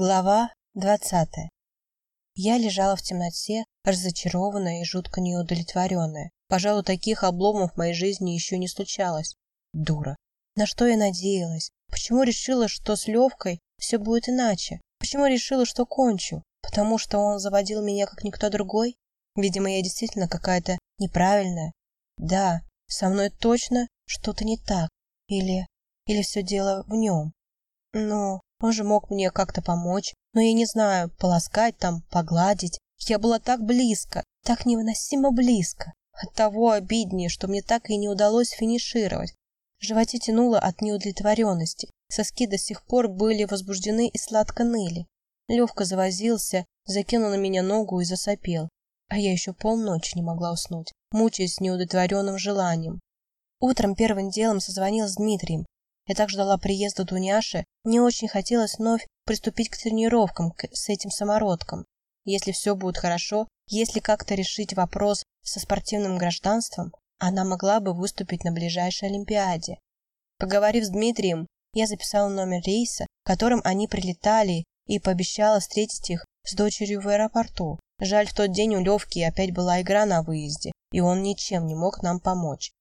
Глава двадцатая. Я лежала в темноте, разочарованная и жутко неудовлетворенная. Пожалуй, таких обломов в моей жизни еще не случалось. Дура. На что я надеялась? Почему решила, что с Левкой все будет иначе? Почему решила, что кончу? Потому что он заводил меня как никто другой? Видимо, я действительно какая-то неправильная. Да, со мной точно что-то не так. Или... или все дело в нем. Ну, он же мог мне как-то помочь, но я не знаю, полоскать там, погладить. Я была так близко, так невыносимо близко. Оттого обиднее, что мне так и не удалось финишировать. В животе тянуло от неудовлетворенности. Соски до сих пор были возбуждены и сладко ныли. Левка завозился, закинул на меня ногу и засопел. А я еще полночи не могла уснуть, мучаясь неудовлетворенным желанием. Утром первым делом созвонил с Дмитрием. Я так ждала приезда Дуняши, мне очень хотелось вновь приступить к тренировкам к, с этим самородком. Если все будет хорошо, если как-то решить вопрос со спортивным гражданством, она могла бы выступить на ближайшей Олимпиаде. Поговорив с Дмитрием, я записала номер рейса, которым они прилетали, и пообещала встретить их с дочерью в аэропорту. Жаль, в тот день у Левки опять была игра на выезде, и он ничем не мог нам помочь.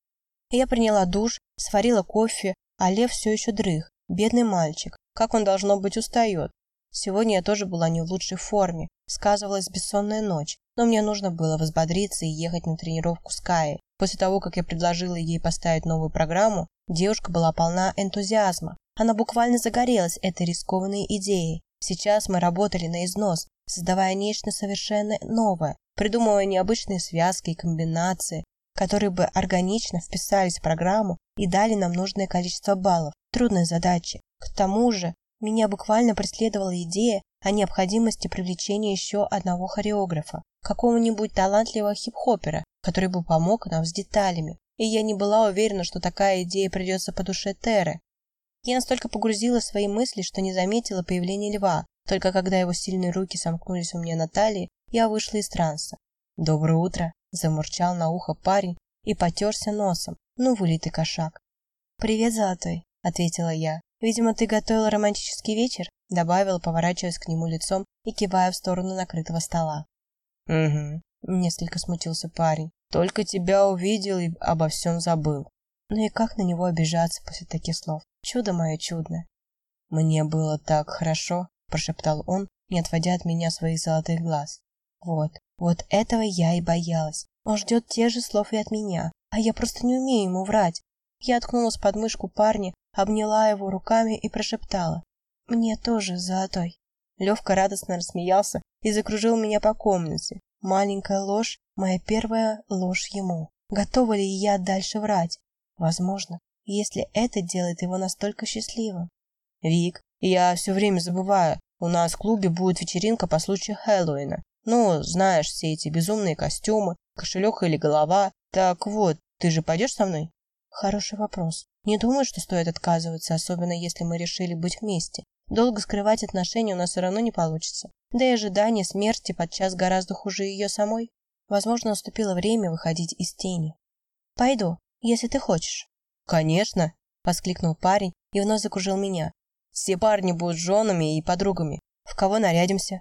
Я приняла душ, сварила кофе, а Лев все еще дрых. Бедный мальчик. Как он, должно быть, устает. Сегодня я тоже была не в лучшей форме. Сказывалась бессонная ночь. Но мне нужно было взбодриться и ехать на тренировку с Каей. После того, как я предложила ей поставить новую программу, девушка была полна энтузиазма. Она буквально загорелась этой рискованной идеей. Сейчас мы работали на износ, создавая нечто совершенно новое, придумывая необычные связки и комбинации, которые бы органично вписались в программу и дали нам нужное количество баллов. Трудная задача. К тому же, меня буквально преследовала идея о необходимости привлечения еще одного хореографа, какого-нибудь талантливого хип-хопера, который бы помог нам с деталями. И я не была уверена, что такая идея придется по душе Теры. Я настолько погрузила свои мысли, что не заметила появления льва. Только когда его сильные руки сомкнулись у меня на талии, я вышла из транса. «Доброе утро!» Замурчал на ухо парень и потерся носом. Ну, вылитый кошак. «Привет, Золотой», — ответила я. «Видимо, ты готовила романтический вечер?» Добавила, поворачиваясь к нему лицом и кивая в сторону накрытого стола. «Угу», — несколько смутился парень. «Только тебя увидел и обо всем забыл». Ну и как на него обижаться после таких слов? Чудо мое чудное. «Мне было так хорошо», — прошептал он, не отводя от меня своих золотых глаз. Вот, вот этого я и боялась. Он ждет тех же слов и от меня, а я просто не умею ему врать. Я откнулась под мышку парня, обняла его руками и прошептала. «Мне тоже, золотой». Левка радостно рассмеялся и закружил меня по комнате. Маленькая ложь, моя первая ложь ему. Готова ли я дальше врать? Возможно, если это делает его настолько счастливым. «Вик, я все время забываю, у нас в клубе будет вечеринка по случаю Хэллоуина. Ну, знаешь, все эти безумные костюмы, кошелек или голова. Так вот, ты же пойдешь со мной? Хороший вопрос. Не думаю, что стоит отказываться, особенно если мы решили быть вместе. Долго скрывать отношения у нас все равно не получится. Да и ожидание смерти подчас гораздо хуже ее самой. Возможно, наступило время выходить из тени. «Пойду, если ты хочешь». «Конечно!» – воскликнул парень и вновь закружил меня. «Все парни будут женами и подругами. В кого нарядимся?»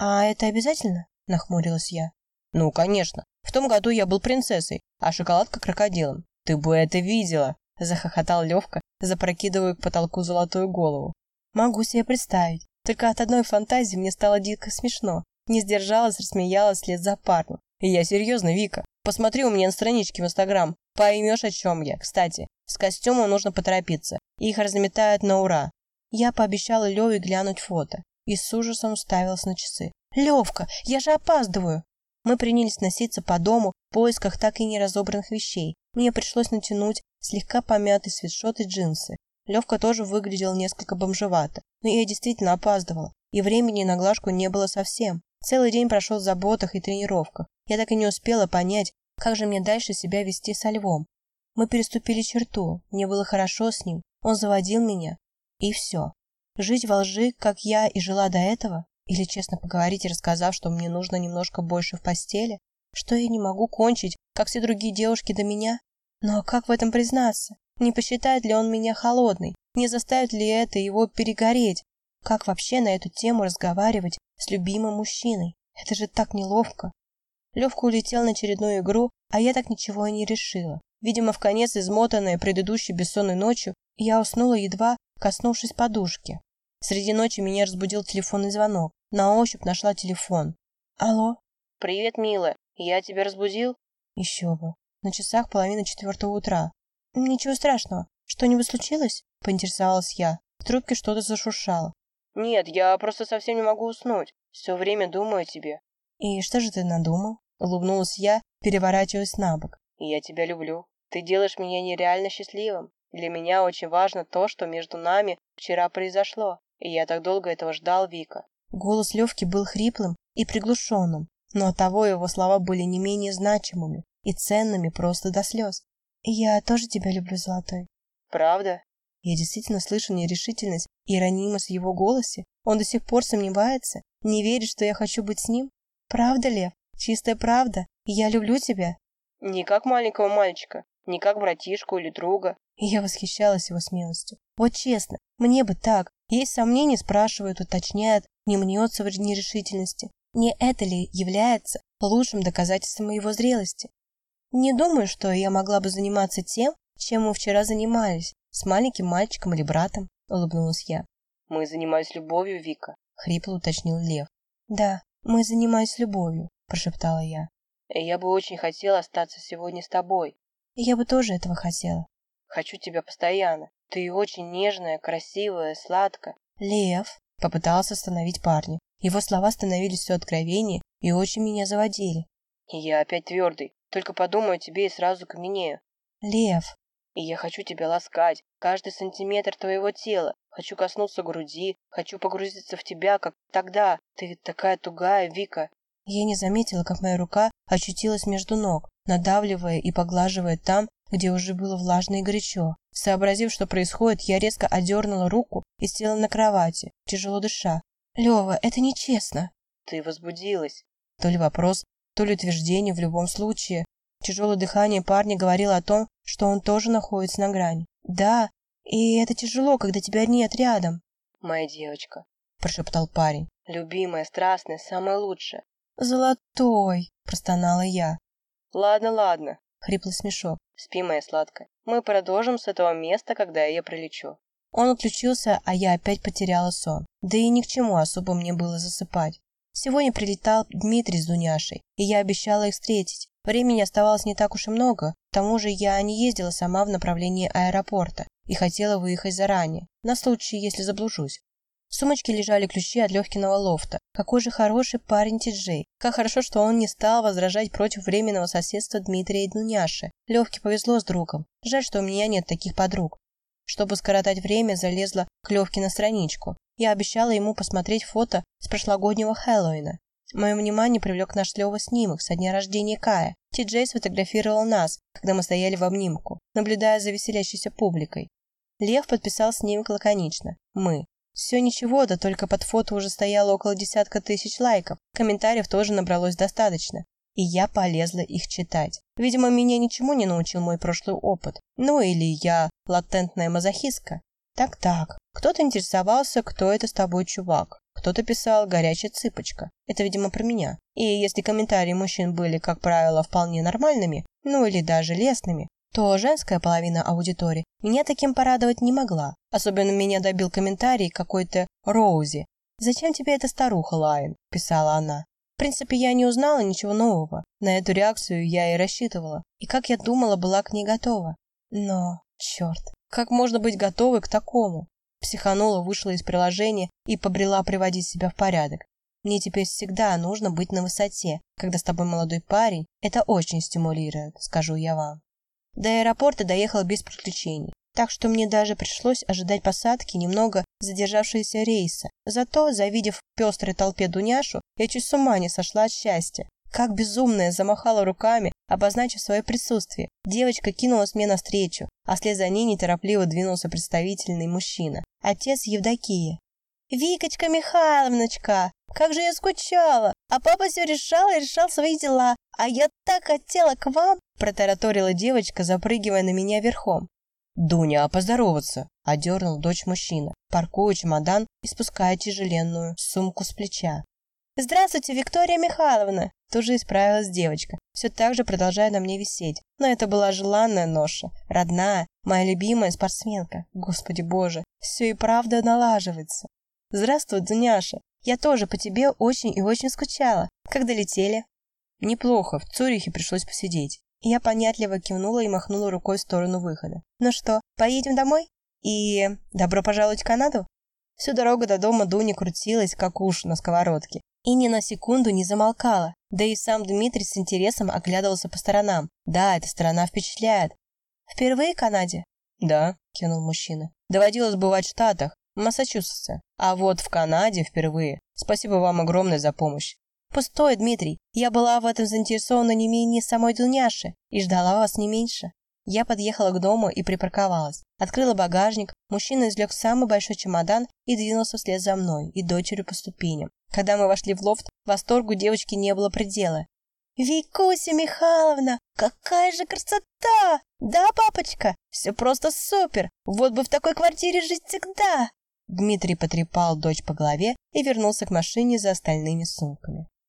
«А это обязательно?» – нахмурилась я. «Ну, конечно. В том году я был принцессой, а шоколадка крокодилом. Ты бы это видела!» – захохотал Левка, запрокидывая к потолку золотую голову. «Могу себе представить. Только от одной фантазии мне стало дико смешно. Не сдержалась, рассмеялась вслед за парнем. И я серьезно, Вика. Посмотри у меня на страничке в Инстаграм. Поймешь, о чем я. Кстати, с костюмом нужно поторопиться. Их разметают на ура. Я пообещала Леве глянуть фото и с ужасом уставилась на часы. «Левка, я же опаздываю!» Мы принялись носиться по дому в поисках так и не разобранных вещей. Мне пришлось натянуть слегка помятый свитшот и джинсы. Левка тоже выглядел несколько бомжевато, но я действительно опаздывала, и времени на глажку не было совсем. Целый день прошел в заботах и тренировках. Я так и не успела понять, как же мне дальше себя вести со львом. Мы переступили черту, мне было хорошо с ним, он заводил меня, и все. Жить во лжи, как я и жила до этого? Или честно поговорить, рассказав, что мне нужно немножко больше в постели? Что я не могу кончить, как все другие девушки до меня? Но как в этом признаться? Не посчитает ли он меня холодной? Не заставит ли это его перегореть? Как вообще на эту тему разговаривать с любимым мужчиной? Это же так неловко. Левка улетел на очередную игру, а я так ничего и не решила. Видимо, в конец измотанная предыдущей бессонной ночью, я уснула едва, коснувшись подушки. Среди ночи меня разбудил телефонный звонок. На ощупь нашла телефон. Алло? Привет, милая. Я тебя разбудил? Еще бы. На часах половина четвертого утра. Ничего страшного. Что-нибудь случилось? Поинтересовалась я. В трубке что-то зашуршало. Нет, я просто совсем не могу уснуть. Все время думаю о тебе. И что же ты надумал? Улыбнулась я, переворачиваясь на бок. Я тебя люблю. Ты делаешь меня нереально счастливым. Для меня очень важно то, что между нами вчера произошло. И я так долго этого ждал, Вика. Голос Левки был хриплым и приглушенным, но оттого его слова были не менее значимыми и ценными просто до слез. «Я тоже тебя люблю, Золотой». «Правда?» Я действительно слышу нерешительность и иронимость в его голосе. Он до сих пор сомневается, не верит, что я хочу быть с ним. «Правда, Лев? Чистая правда? Я люблю тебя?» «Не как маленького мальчика, не как братишку или друга». Я восхищалась его смелостью. Вот честно, мне бы так. Есть сомнения, спрашивают, уточняют, не мнется в нерешительности. Не это ли является лучшим доказательством его зрелости? Не думаю, что я могла бы заниматься тем, чем мы вчера занимались, с маленьким мальчиком или братом, улыбнулась я. Мы занимались любовью, Вика, хрипло уточнил Лев. Да, мы занимались любовью, прошептала я. Я бы очень хотела остаться сегодня с тобой. Я бы тоже этого хотела. Хочу тебя постоянно. Ты очень нежная, красивая, сладкая. Лев, Попытался остановить парня. Его слова становились все откровеннее и очень меня заводили. Я опять твердый. Только подумаю о тебе и сразу каменею. Лев. И я хочу тебя ласкать, каждый сантиметр твоего тела. Хочу коснуться груди, хочу погрузиться в тебя, как тогда. Ты такая тугая, Вика. Я не заметила, как моя рука очутилась между ног, надавливая и поглаживая там, где уже было влажно и горячо. Сообразив, что происходит, я резко одернула руку и села на кровати, тяжело дыша. «Лева, это нечестно!» «Ты возбудилась!» То ли вопрос, то ли утверждение в любом случае. Тяжелое дыхание парня говорило о том, что он тоже находится на грани. «Да, и это тяжело, когда тебя нет рядом». «Моя девочка», – прошептал парень. «Любимая, страстная, самая лучшая». «Золотой!» – простонала я. «Ладно, ладно», – хриплый смешок. «Спи, моя сладкая. Мы продолжим с этого места, когда я прилечу». Он отключился, а я опять потеряла сон. Да и ни к чему особо мне было засыпать. Сегодня прилетал Дмитрий с Дуняшей, и я обещала их встретить. Времени оставалось не так уж и много, к тому же я не ездила сама в направлении аэропорта и хотела выехать заранее, на случай, если заблужусь. В сумочке лежали ключи от Левкиного лофта. Какой же хороший парень Ти-Джей. Как хорошо, что он не стал возражать против временного соседства Дмитрия и Дуняши. Левке повезло с другом. Жаль, что у меня нет таких подруг. Чтобы скоротать время, залезла к Левке на страничку. Я обещала ему посмотреть фото с прошлогоднего Хэллоуина. Мое внимание привлек наш Лева снимок со дня рождения Кая. Ти-Джей сфотографировал нас, когда мы стояли в обнимку, наблюдая за веселящейся публикой. Лев подписал снимок лаконично. Мы. Все ничего, да только под фото уже стояло около десятка тысяч лайков. Комментариев тоже набралось достаточно. И я полезла их читать. Видимо, меня ничему не научил мой прошлый опыт. Ну или я латентная мазохистка. Так-так, кто-то интересовался, кто это с тобой чувак. Кто-то писал «горячая цыпочка». Это, видимо, про меня. И если комментарии мужчин были, как правило, вполне нормальными, ну или даже лестными, то женская половина аудитории меня таким порадовать не могла. Особенно меня добил комментарий какой-то Роузи. «Зачем тебе эта старуха, Лайн?» – писала она. В принципе, я не узнала ничего нового. На эту реакцию я и рассчитывала. И, как я думала, была к ней готова. Но, черт, как можно быть готовой к такому? Психанула, вышла из приложения и побрела приводить себя в порядок. Мне теперь всегда нужно быть на высоте. Когда с тобой молодой парень, это очень стимулирует, скажу я вам. До аэропорта доехал без приключений, так что мне даже пришлось ожидать посадки немного задержавшегося рейса. Зато, завидев в пестрой толпе Дуняшу, я чуть с ума не сошла от счастья. Как безумная замахала руками, обозначив свое присутствие. Девочка кинулась мне навстречу, а вслед за ней неторопливо двинулся представительный мужчина. Отец Евдокии. «Викочка Михайловночка, как же я скучала! А папа все решал и решал свои дела, а я так хотела к вам!» протараторила девочка, запрыгивая на меня верхом. «Дуня, а поздороваться? одернул дочь мужчина, паркуя чемодан и спуская тяжеленную сумку с плеча. «Здравствуйте, Виктория Михайловна!» Тоже исправилась девочка, все так же продолжая на мне висеть. Но это была желанная ноша, родная, моя любимая спортсменка. Господи боже, все и правда налаживается. «Здравствуй, Дуняша! Я тоже по тебе очень и очень скучала. Как долетели?» «Неплохо, в Цюрихе пришлось посидеть». Я понятливо кивнула и махнула рукой в сторону выхода. «Ну что, поедем домой? И добро пожаловать в Канаду?» Всю дорогу до дома Дуня крутилась, как уж на сковородке, и ни на секунду не замолкала. Да и сам Дмитрий с интересом оглядывался по сторонам. Да, эта сторона впечатляет. «Впервые в Канаде?» «Да», — кинул мужчина. «Доводилось бывать в Штатах, в Массачусетсе. А вот в Канаде впервые. Спасибо вам огромное за помощь». «Пустой, Дмитрий. Я была в этом заинтересована не менее самой Дуняши и ждала вас не меньше». Я подъехала к дому и припарковалась. Открыла багажник, мужчина извлек самый большой чемодан и двинулся вслед за мной и дочерью по ступеням. Когда мы вошли в лофт, восторгу девочки не было предела. «Викуся Михайловна, какая же красота! Да, папочка, все просто супер! Вот бы в такой квартире жить всегда!» Дмитрий потрепал дочь по голове и вернулся к машине за остальными сумками.